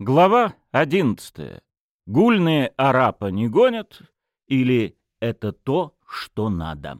Глава одиннадцатая. Гульные арапа не гонят или это то, что надо?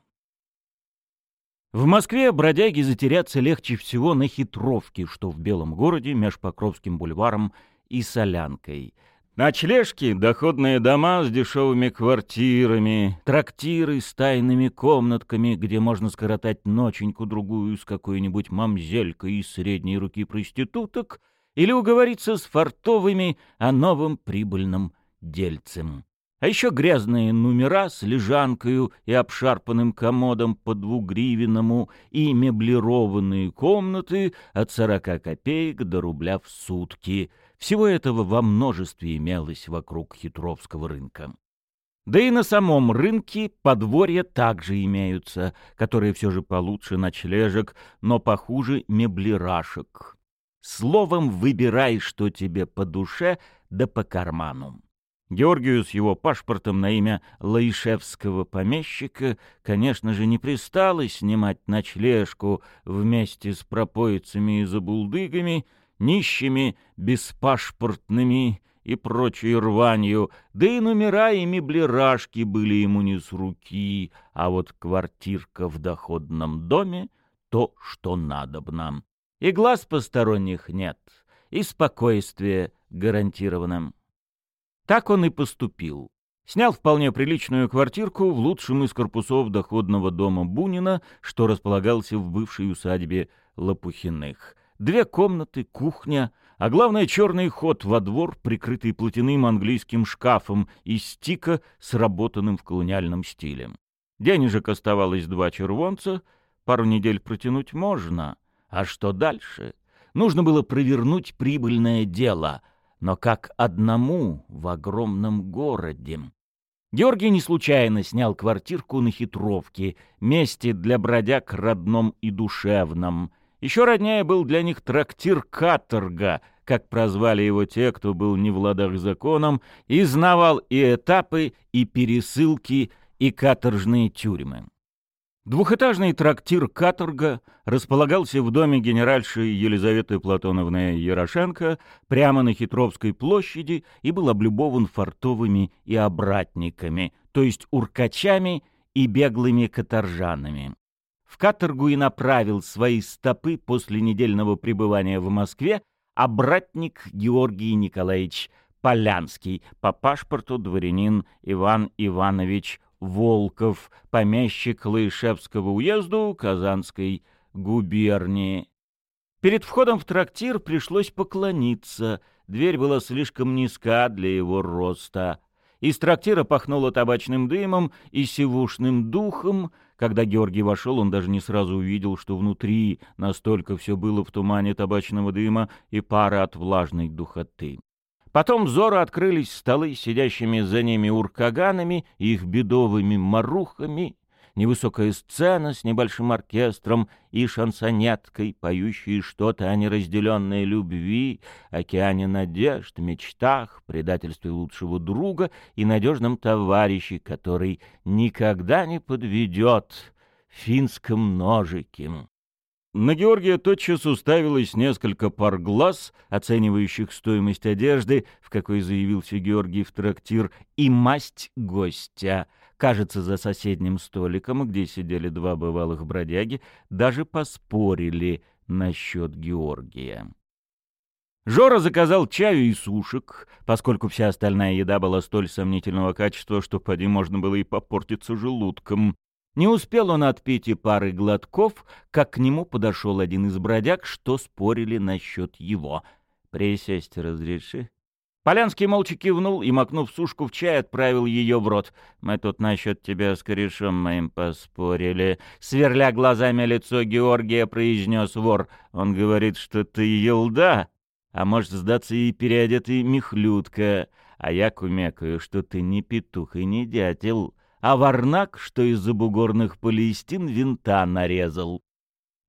В Москве бродяги затеряться легче всего на хитровке, что в Белом городе меж Покровским бульваром и Солянкой. Ночлежки, доходные дома с дешевыми квартирами, трактиры с тайными комнатками, где можно скоротать ноченьку-другую с какой-нибудь мамзелькой из средней руки проституток — или уговориться с фартовыми о новом прибыльном дельцем. А еще грязные номера с лежанкою и обшарпанным комодом по двугривенному и меблированные комнаты от сорока копеек до рубля в сутки. Всего этого во множестве имелось вокруг хитровского рынка. Да и на самом рынке подворья также имеются, которые все же получше ночлежек, но похуже меблирашек. Словом, выбирай, что тебе по душе, да по карману. Георгию с его паспортом на имя лаишевского помещика, конечно же, не пристало снимать ночлежку вместе с пропоицами и забулдыгами, нищими, беспашпортными и прочей рванью, да и номера и меблирашки были ему не с руки, а вот квартирка в доходном доме — то, что надобно. И глаз посторонних нет, и спокойствие гарантировано. Так он и поступил. Снял вполне приличную квартирку в лучшем из корпусов доходного дома Бунина, что располагался в бывшей усадьбе Лопухиных. Две комнаты, кухня, а главное черный ход во двор, прикрытый платяным английским шкафом из тика, сработанным в колониальном стиле. Денежек оставалось два червонца, пару недель протянуть можно — а что дальше? Нужно было провернуть прибыльное дело, но как одному в огромном городе. Георгий не случайно снял квартирку на Хитровке, месте для бродяг родном и душевном. Еще роднее был для них трактир «Каторга», как прозвали его те, кто был не в ладах законом, и знавал и этапы, и пересылки, и каторжные тюрьмы. Двухэтажный трактир «Каторга» располагался в доме генеральши Елизаветы Платоновны Ярошенко прямо на Хитровской площади и был облюбован фартовыми и обратниками, то есть уркачами и беглыми каторжанами. В каторгу и направил свои стопы после недельного пребывания в Москве обратник Георгий Николаевич Полянский, по паспорту дворянин Иван Иванович Волков, помещик Лаишевского уезду Казанской губернии. Перед входом в трактир пришлось поклониться. Дверь была слишком низка для его роста. Из трактира пахнуло табачным дымом и сивушным духом. Когда Георгий вошел, он даже не сразу увидел, что внутри настолько все было в тумане табачного дыма и пары от влажной духоты. Потом взору открылись столы, сидящими за ними уркаганами и их бедовыми марухами, невысокая сцена с небольшим оркестром и шансонеткой, поющие что-то о неразделенной любви, океане надежд, мечтах, предательстве лучшего друга и надежном товарище, который никогда не подведет финском ножике. На Георгия тотчас уставилось несколько пар глаз, оценивающих стоимость одежды, в какой заявился Георгий в трактир, и масть гостя. Кажется, за соседним столиком, где сидели два бывалых бродяги, даже поспорили насчет Георгия. Жора заказал чаю и сушек, поскольку вся остальная еда была столь сомнительного качества, что поди можно было и попортиться желудком. Не успел он отпить и пары глотков, как к нему подошел один из бродяг, что спорили насчет его. «Присесть разреши?» Полянский молча кивнул и, макнув сушку в чай, отправил ее в рот. «Мы тут насчет тебя с корешом моим поспорили». Сверля глазами лицо Георгия, произнес вор. «Он говорит, что ты елда, а может сдаться и переодетый мехлютка. А я кумекаю, что ты не петух и не дятел» а варнак, что из-за бугорных палестин винта нарезал.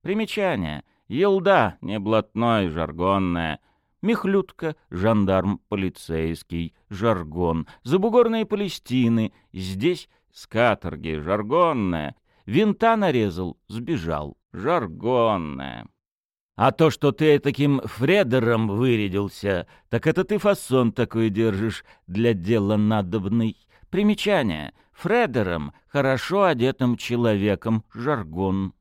Примечание. Елда, не блатной, жаргонная. Мехлютка, жандарм, полицейский, жаргон. Забугорные Палестины, здесь с каторги, жаргонная. Винта нарезал, сбежал, жаргонная. А то, что ты таким Фредером вырядился, так это ты фасон такой держишь для дела надобный. Примечание. Фредером — хорошо одетым человеком, жаргон.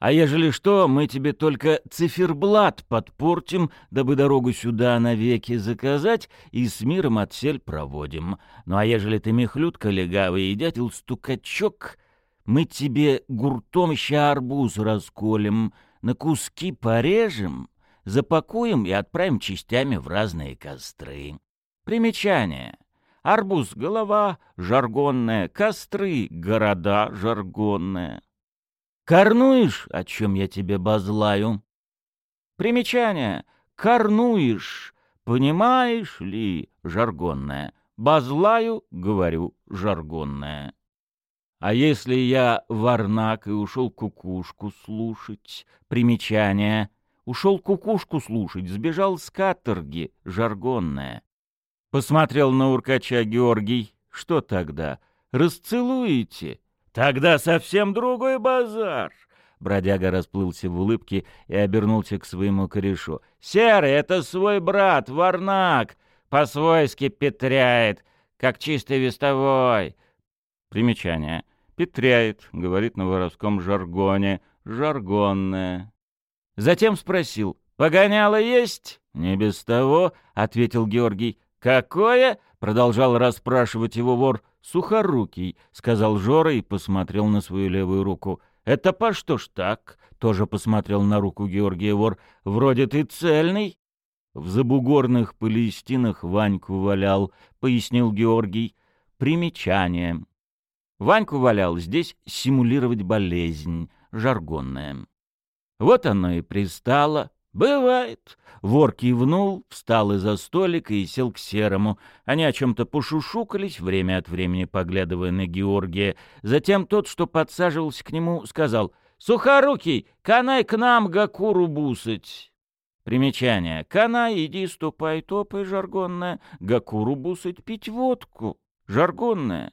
А ежели что, мы тебе только циферблат подпортим, дабы дорогу сюда навеки заказать и с миром отсель проводим. Ну а ежели ты мехлютка легавый и дятел-стукачок, мы тебе гуртом ща арбуз расколем, на куски порежем, запакуем и отправим частями в разные костры. Примечание. Арбуз — голова жаргонная, костры — города жаргонная. Корнуешь, о чем я тебе базлаю? Примечание. Корнуешь, понимаешь ли, жаргонное. Базлаю, говорю, жаргонное. А если я варнак и ушел кукушку слушать? Примечание. Ушел кукушку слушать, сбежал с каторги, жаргонное. Посмотрел на уркача Георгий. Что тогда? Расцелуете? Тогда совсем другой базар. Бродяга расплылся в улыбке и обернулся к своему корешу. «Серый, это свой брат, Варнак, по-свойски петряет, как чистый вестовой». Примечание. «Петряет», — говорит на воровском жаргоне, жаргонное. Затем спросил, «Погоняло есть?» «Не без того», — ответил Георгий. «Какое?» — продолжал расспрашивать его вор. «Сухорукий», — сказал Жора и посмотрел на свою левую руку. «Это по что ж так?» — тоже посмотрел на руку Георгия вор. «Вроде ты цельный». «В забугорных палестинах Ваньку валял», — пояснил Георгий. Примечание. Ваньку валял здесь симулировать болезнь, жаргонная. Вот оно и пристало, «Бывает». Вор кивнул, встал из-за столика и сел к Серому. Они о чем-то пошушукались, время от времени поглядывая на Георгия. Затем тот, что подсаживался к нему, сказал «Сухорукий, канай к нам Гакуру бусать». Примечание. «Канай, иди, ступай, топай, жаргонное. Гакуру бусать, пить водку, жаргонное».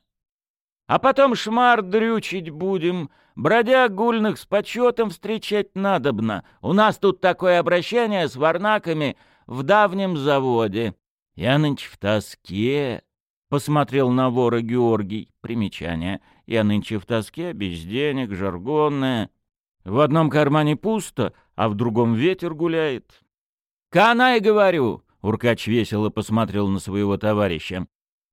А потом шмар дрючить будем, бродяг гульных с почетом встречать надобно. У нас тут такое обращение с варнаками в давнем заводе. Я нынче в тоске, — посмотрел на вора Георгий. Примечание. Я нынче в тоске, без денег, жаргонное. В одном кармане пусто, а в другом ветер гуляет. «Канай, говорю!» — Уркач весело посмотрел на своего товарища.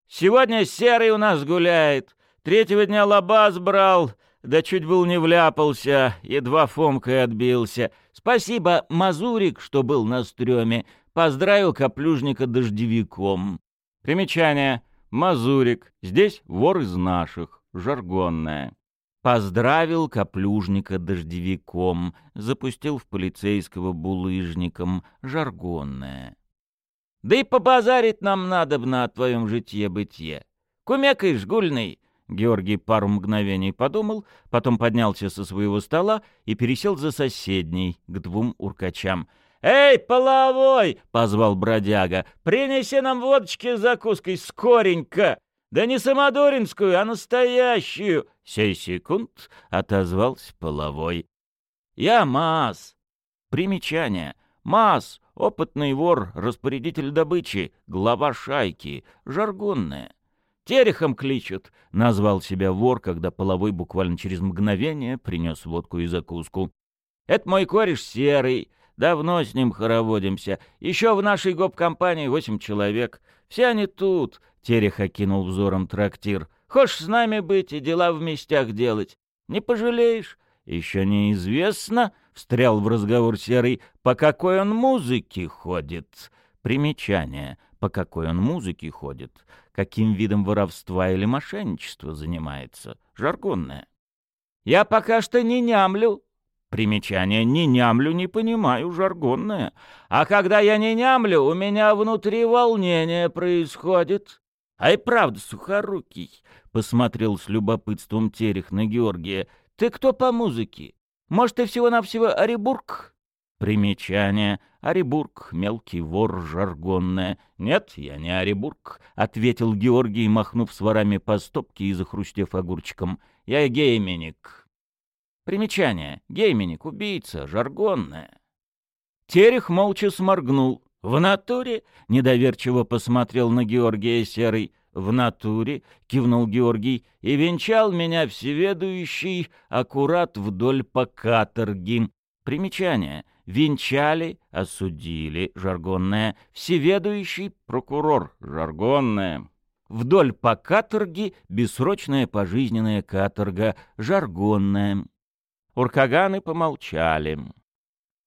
«Сегодня серый у нас гуляет. Третьего дня лабаз брал, да чуть был не вляпался, едва Фомкой отбился. Спасибо, Мазурик, что был на стреме. Поздравил каплюжника дождевиком. Примечание. Мазурик. Здесь вор из наших. Жаргонное. Поздравил каплюжника дождевиком. Запустил в полицейского булыжником. Жаргонное. Да и побазарить нам надо бы на твоем житье-бытие. Кумекаешь, гульный, Георгий пару мгновений подумал, потом поднялся со своего стола и пересел за соседний, к двум уркачам. «Эй, половой!» — позвал бродяга. «Принеси нам водочки с закуской скоренько! Да не самодоринскую, а настоящую!» «Сей секунд!» — отозвался половой. «Я Мас!» Примечание. Мас — опытный вор, распорядитель добычи, глава шайки, жаргонное. «Терехом кличут», — назвал себя вор, когда половой буквально через мгновение принес водку и закуску. «Это мой кореш Серый. Давно с ним хороводимся. Еще в нашей гоп-компании восемь человек. Все они тут», — Терех окинул взором трактир. «Хочешь с нами быть и дела в местях делать? Не пожалеешь?» «Еще неизвестно», — встрял в разговор Серый, — «по какой он музыке ходит». Примечание. По какой он музыке ходит каким видом воровства или мошенничества занимается. Жаргонное. «Я пока что не нямлю». Примечание «не нямлю» не понимаю, жаргонное. А когда я не нямлю, у меня внутри волнение происходит. А и правда, сухорукий, — посмотрел с любопытством Терех на Георгия. Ты кто по музыке? Может, ты всего-навсего Оребург? Примечание. Оребург, мелкий вор, жаргонное. «Нет, я не Оребург», — ответил Георгий, махнув с ворами по стопке и захрустев огурчиком. «Я гейменик». Примечание. Гейменик, убийца, жаргонное. Терех молча сморгнул. «В натуре?» — недоверчиво посмотрел на Георгия Серый. «В натуре?» — кивнул Георгий. «И венчал меня всеведущий аккурат вдоль по каторги». Примечание. Венчали, осудили, жаргонное. Всеведущий прокурор, жаргонное. Вдоль по каторге бессрочная пожизненная каторга, жаргонная. Уркаганы помолчали.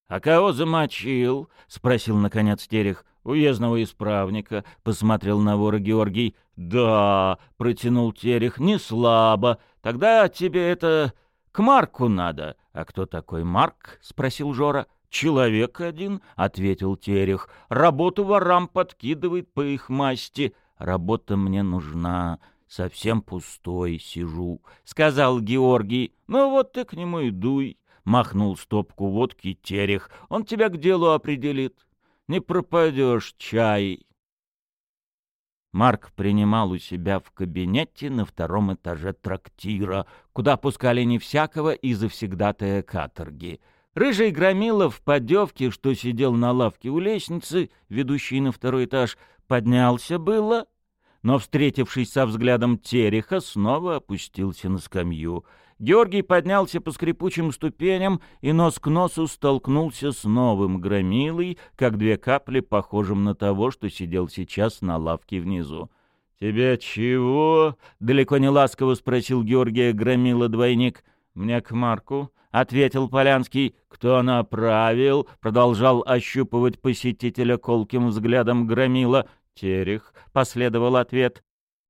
«А кого замочил?» — спросил, наконец, Терех. «Уездного исправника», — посмотрел на вора Георгий. «Да», — протянул Терех, — «не слабо. Тогда тебе это к Марку надо». «А кто такой Марк?» — спросил Жора. «Человек один», — ответил Терех. «Работу ворам подкидывает по их масти. Работа мне нужна. Совсем пустой сижу», — сказал Георгий. «Ну вот ты к нему и дуй» махнул стопку водки терех. Он тебя к делу определит. Не пропадешь, чай. Марк принимал у себя в кабинете на втором этаже трактира, куда пускали не всякого и завсегдатая каторги. Рыжий громила в подевке, что сидел на лавке у лестницы, ведущей на второй этаж, поднялся было, но, встретившись со взглядом Тереха, снова опустился на скамью — Георгий поднялся по скрипучим ступеням и нос к носу столкнулся с новым громилой, как две капли, похожим на того, что сидел сейчас на лавке внизу. «Тебя чего?» — далеко не ласково спросил Георгия громила-двойник. «Мне к Марку», — ответил Полянский. «Кто направил?» — продолжал ощупывать посетителя колким взглядом громила. «Терех», — последовал ответ.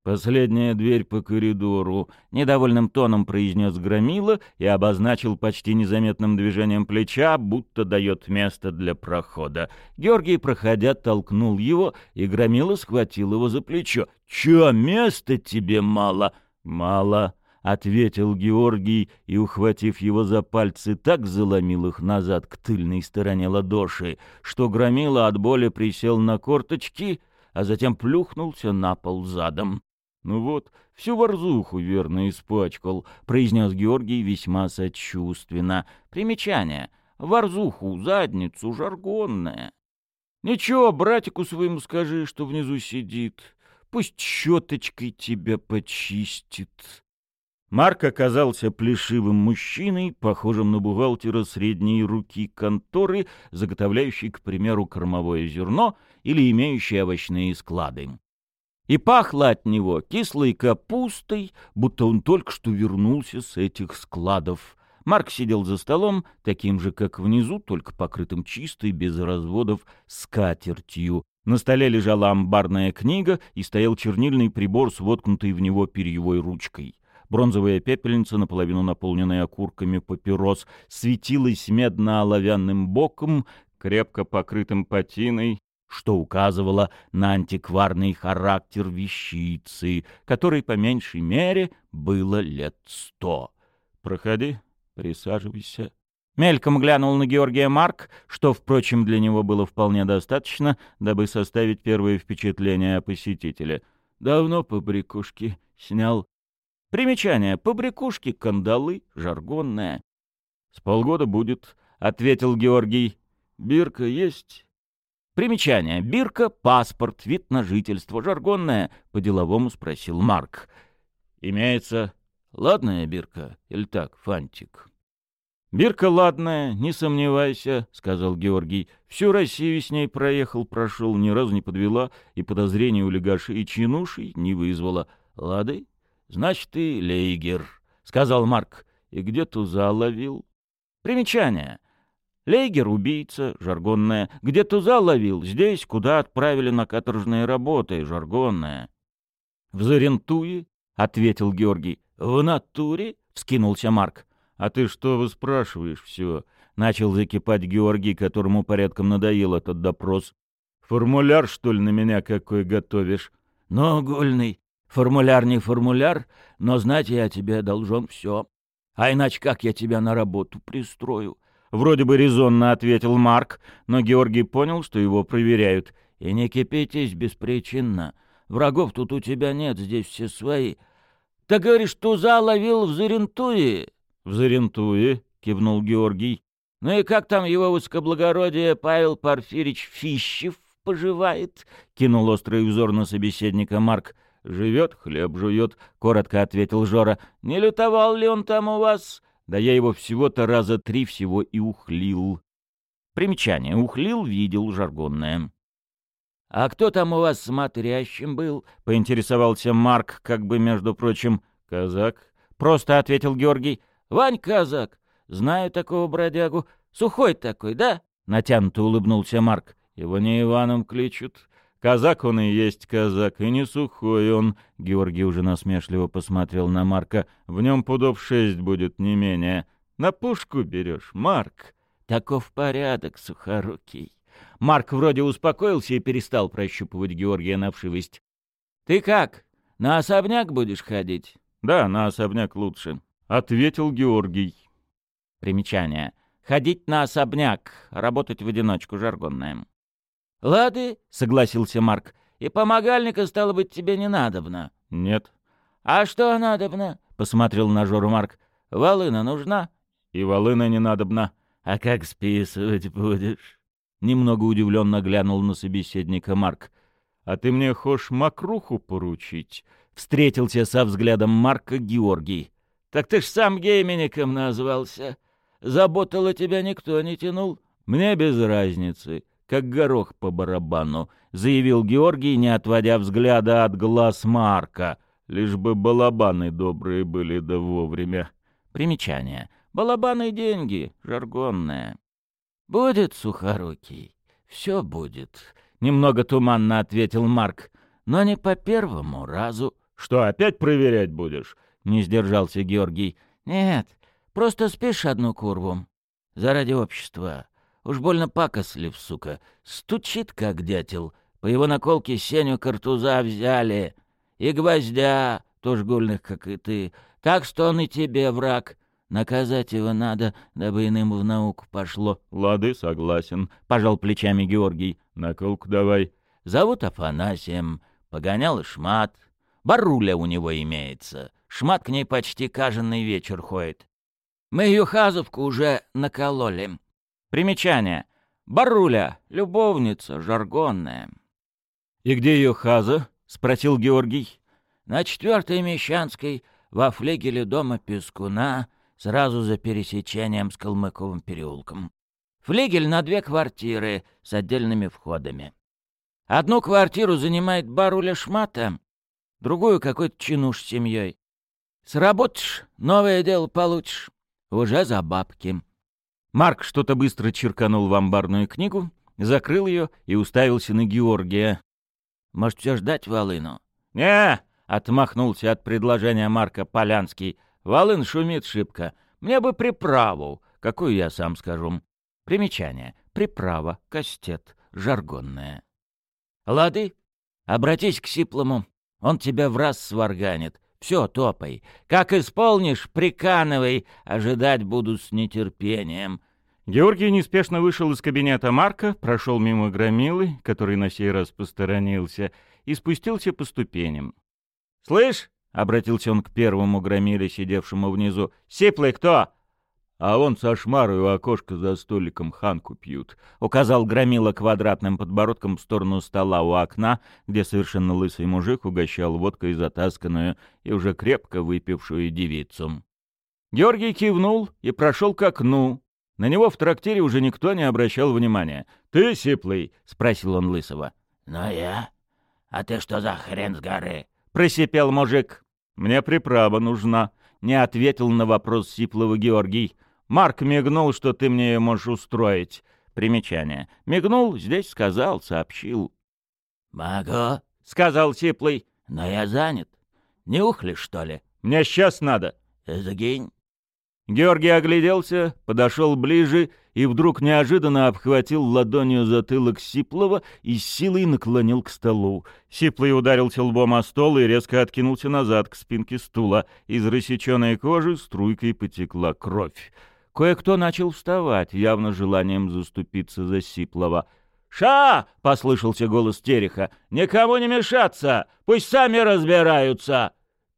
«Последняя дверь по коридору», — недовольным тоном произнес Громила и обозначил почти незаметным движением плеча, будто дает место для прохода. Георгий, проходя, толкнул его, и Громила схватил его за плечо. «Чё, места тебе мало?» «Мало», — ответил Георгий и, ухватив его за пальцы, так заломил их назад к тыльной стороне ладоши, что Громила от боли присел на корточки, а затем плюхнулся на пол задом. «Ну вот, всю ворзуху верно испачкал», — произнес Георгий весьма сочувственно. Примечание. Ворзуху, задницу, жаргонная. «Ничего, братику своему скажи, что внизу сидит. Пусть щеточкой тебя почистит». Марк оказался плешивым мужчиной, похожим на бухгалтера средней руки конторы, заготовляющей, к примеру, кормовое зерно или имеющей овощные склады и пахло от него кислой капустой, будто он только что вернулся с этих складов. Марк сидел за столом, таким же, как внизу, только покрытым чистой, без разводов, скатертью. На столе лежала амбарная книга и стоял чернильный прибор с воткнутой в него перьевой ручкой. Бронзовая пепельница, наполовину наполненная окурками папирос, светилась медно-оловянным боком, крепко покрытым патиной, что указывало на антикварный характер вещицы, которой по меньшей мере было лет сто. «Проходи, присаживайся». Мельком глянул на Георгия Марк, что, впрочем, для него было вполне достаточно, дабы составить первое впечатление о посетителе. «Давно побрякушки снял». Примечание. Побрякушки, кандалы, жаргонное. «С полгода будет», — ответил Георгий. «Бирка есть?» Примечание. Бирка, паспорт, вид на жительство, жаргонное, по-деловому спросил Марк. Имеется ладная бирка или так, фантик? «Бирка ладная, не сомневайся», — сказал Георгий. «Всю Россию с ней проехал, прошел, ни разу не подвела, и подозрения у легаши и чинушей не вызвала. Лады? Значит, ты лейгер», — сказал Марк. «И где туза ловил?» Примечание. Лейгер — убийца, жаргонная. Где туза ловил, здесь, куда отправили на каторжные работы, жаргонная. — В Зарентуе? — ответил Георгий. — В натуре? — вскинулся Марк. — А ты что вы спрашиваешь все? — начал закипать Георгий, которому порядком надоел этот допрос. — Формуляр, что ли, на меня какой готовишь? — Ну, гульный, формуляр не формуляр, но знать я тебе должен все. А иначе как я тебя на работу пристрою? — Вроде бы резонно ответил Марк, но Георгий понял, что его проверяют. «И не кипятись беспричинно. Врагов тут у тебя нет, здесь все свои. Ты говоришь, туза ловил в Зарентуе?» «В Зарентуе», — кивнул Георгий. Ну и как там его высокоблагородие Павел Порфирич Фищев поживает?» — кинул острый взор на собеседника Марк. «Живет, хлеб жует», — коротко ответил Жора. «Не лютовал ли он там у вас?» «Да я его всего-то раза три всего и ухлил». Примечание. Ухлил, видел, жаргонное. «А кто там у вас смотрящим был?» — поинтересовался Марк, как бы, между прочим, «казак». Просто ответил Георгий. «Вань казак. Знаю такого бродягу. Сухой такой, да?» Натянуто улыбнулся Марк. «Его не Иваном кличут. Казак он и есть казак, и не сухой он». Георгий уже насмешливо посмотрел на Марка. «В нем пудов шесть будет, не менее. На пушку берешь, Марк?» «Таков порядок, сухорукий». Марк вроде успокоился и перестал прощупывать Георгия на вшивость. «Ты как, на особняк будешь ходить?» «Да, на особняк лучше», — ответил Георгий. Примечание. Ходить на особняк, работать в одиночку, жаргонное. «Лады», — согласился Марк, — «и помогальника, стало быть, тебе не надобно». «Нет». «А что надобно?» — посмотрел на Жору Марк. «Волына нужна?» «И волына не надобна». «А как списывать будешь?» Немного удивленно глянул на собеседника Марк. «А ты мне хошь мокруху поручить?» Встретился со взглядом Марка Георгий. «Так ты ж сам геймеником назвался. Заботало тебя никто не тянул. Мне без разницы, как горох по барабану», — заявил Георгий, не отводя взгляда от глаз Марка. «Лишь бы балабаны добрые были да вовремя». Примечание. «Балабаны деньги, жаргонное». «Будет, Сухорукий, все будет», — немного туманно ответил Марк. «Но не по первому разу». «Что, опять проверять будешь?» — не сдержался Георгий. «Нет, просто спишь одну курву. Заради общества. Уж больно пакослив, сука. Стучит, как дятел. По его наколке Сеню картуза взяли. И гвоздя, тоже гульных, как и ты. Так что он и тебе враг. Наказать его надо, дабы иным в науку пошло. — Лады, согласен, — пожал плечами Георгий. — Наколку давай. — Зовут Афанасием. Погонял и шмат. Баруля у него имеется. Шмат к ней почти каждый вечер ходит. Мы ее хазовку уже накололи. Примечание. Баруля, любовница, жаргонная. — И где ее хаза? — спросил Георгий. — На четвертой Мещанской, во флегеле дома Пескуна, — сразу за пересечением с Калмыковым переулком. Флигель на две квартиры с отдельными входами. Одну квартиру занимает баруля Шмата, другую какой-то чинуш с семьей. Сработаешь, новое дело получишь. Уже за бабки. Марк что-то быстро черканул в амбарную книгу, закрыл ее и уставился на Георгия. «Может, все ждать волыну?» «Не!» — отмахнулся от предложения Марка Полянский — Волын шумит шибко. Мне бы приправу, какую я сам скажу. Примечание. Приправа, кастет, жаргонная. Лады, обратись к Сиплому. Он тебя в раз сварганит. Все, топай. Как исполнишь, приканывай. Ожидать буду с нетерпением. Георгий неспешно вышел из кабинета Марка, прошел мимо громилы, который на сей раз посторонился, и спустился по ступеням. «Слышь, — обратился он к первому громиле, сидевшему внизу. «Сиплый кто?» «А он со шмарой у окошка за столиком ханку пьют», — указал громила квадратным подбородком в сторону стола у окна, где совершенно лысый мужик угощал водкой затасканную и уже крепко выпившую девицу. Георгий кивнул и прошел к окну. На него в трактире уже никто не обращал внимания. «Ты, Сиплый?» — спросил он Лысого. «Ну я? А ты что за хрен с горы?» — просипел мужик. «Мне приправа нужна», — не ответил на вопрос Сиплова Георгий. «Марк мигнул, что ты мне можешь устроить». Примечание. Мигнул, здесь сказал, сообщил. «Могу», — сказал Сиплый, — «но я занят. Не ухли, что ли?» «Мне сейчас надо». «Загинь». Георгий огляделся, подошел ближе и вдруг неожиданно обхватил ладонью затылок Сиплова и силой наклонил к столу. Сиплый ударился лбом о стол и резко откинулся назад к спинке стула. Из рассеченной кожи струйкой потекла кровь. Кое-кто начал вставать, явно желанием заступиться за Сиплова. «Ша!» — послышался голос Тереха. «Никому не мешаться! Пусть сами разбираются!»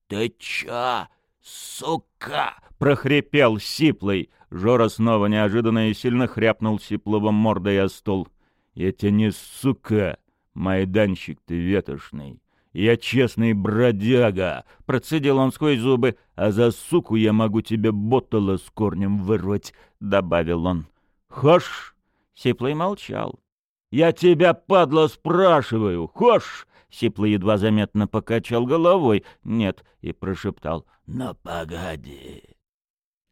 «Ты чё, сука?» прохрипел Сиплый. Жора снова неожиданно и сильно хряпнул сипловым мордой о стол. «Я тебе не сука, майданщик ты ветошный. Я честный бродяга!» — процедил он сквозь зубы. «А за суку я могу тебе ботала с корнем вырвать», — добавил он. «Хош!» — Сиплый молчал. «Я тебя, падла, спрашиваю! Хош!» Сиплый едва заметно покачал головой. «Нет», — и прошептал. «Но погоди».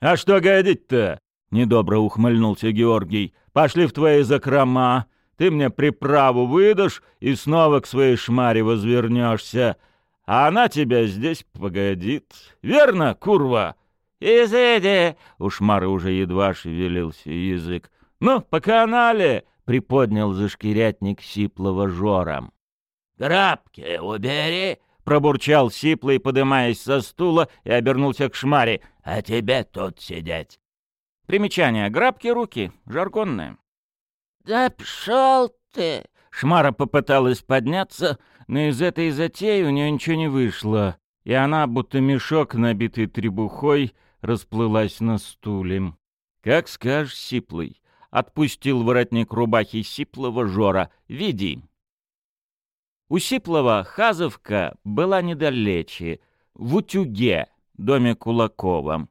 «А что годить-то?» — недобро ухмыльнулся Георгий. «Пошли в твои закрома. Ты мне приправу выдашь и снова к своей шмаре возвернешься. А она тебя здесь погодит. Верно, курва?» «Изыди!» — у шмары уже едва шевелился язык. «Ну, по канале!» — приподнял зашкирятник сиплого жора. «Грабки убери!» — пробурчал Сиплый, подымаясь со стула и обернулся к Шмаре. «А тебе тут сидеть!» Примечание. Грабки руки. Жаргонное. «Да пшел ты!» Шмара попыталась подняться, но из этой затеи у нее ничего не вышло, и она, будто мешок, набитый требухой, расплылась на стуле. «Как скажешь, Сиплый!» — отпустил воротник рубахи Сиплого Жора. «Веди!» У Сиплова Хазовка была недалече, в утюге, доме Кулакова.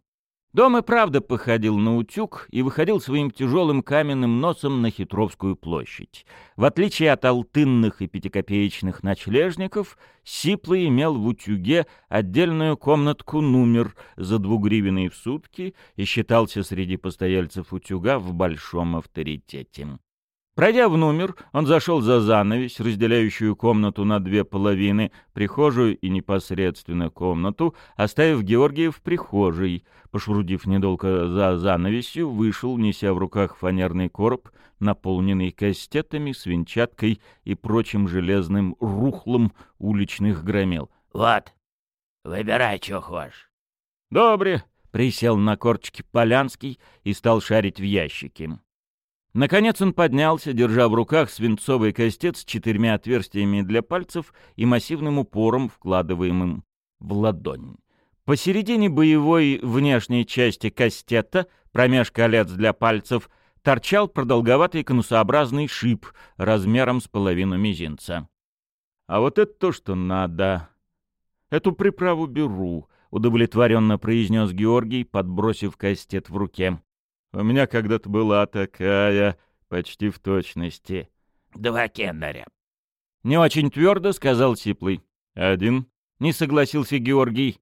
Дом и правда походил на утюг и выходил своим тяжелым каменным носом на Хитровскую площадь. В отличие от алтынных и пятикопеечных ночлежников, Сиплый имел в утюге отдельную комнатку-номер за двугривенные в сутки и считался среди постояльцев утюга в большом авторитете. Пройдя в номер, он зашел за занавесь, разделяющую комнату на две половины, прихожую и непосредственно комнату, оставив Георгия в прихожей. Пошурудив недолго за занавесью, вышел, неся в руках фанерный короб, наполненный кастетами, свинчаткой и прочим железным рухлом уличных громил. «Вот, выбирай, что хочешь». «Добре», — присел на корчики Полянский и стал шарить в ящике. Наконец он поднялся, держа в руках свинцовый костец с четырьмя отверстиями для пальцев и массивным упором, вкладываемым в ладонь. Посередине боевой внешней части кастета, промеж колец для пальцев, торчал продолговатый конусообразный шип размером с половину мизинца. «А вот это то, что надо. Эту приправу беру», — удовлетворенно произнес Георгий, подбросив кастет в руке. У меня когда-то была такая, почти в точности. Два кендаря. Не очень твердо сказал Сиплый. Один. Не согласился Георгий.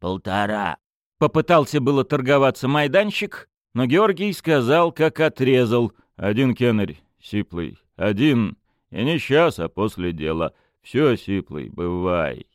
Полтора. Попытался было торговаться майданщик, но Георгий сказал, как отрезал. Один кенарь, Сиплый. Один. И не сейчас, а после дела. Все, Сиплый, бывай.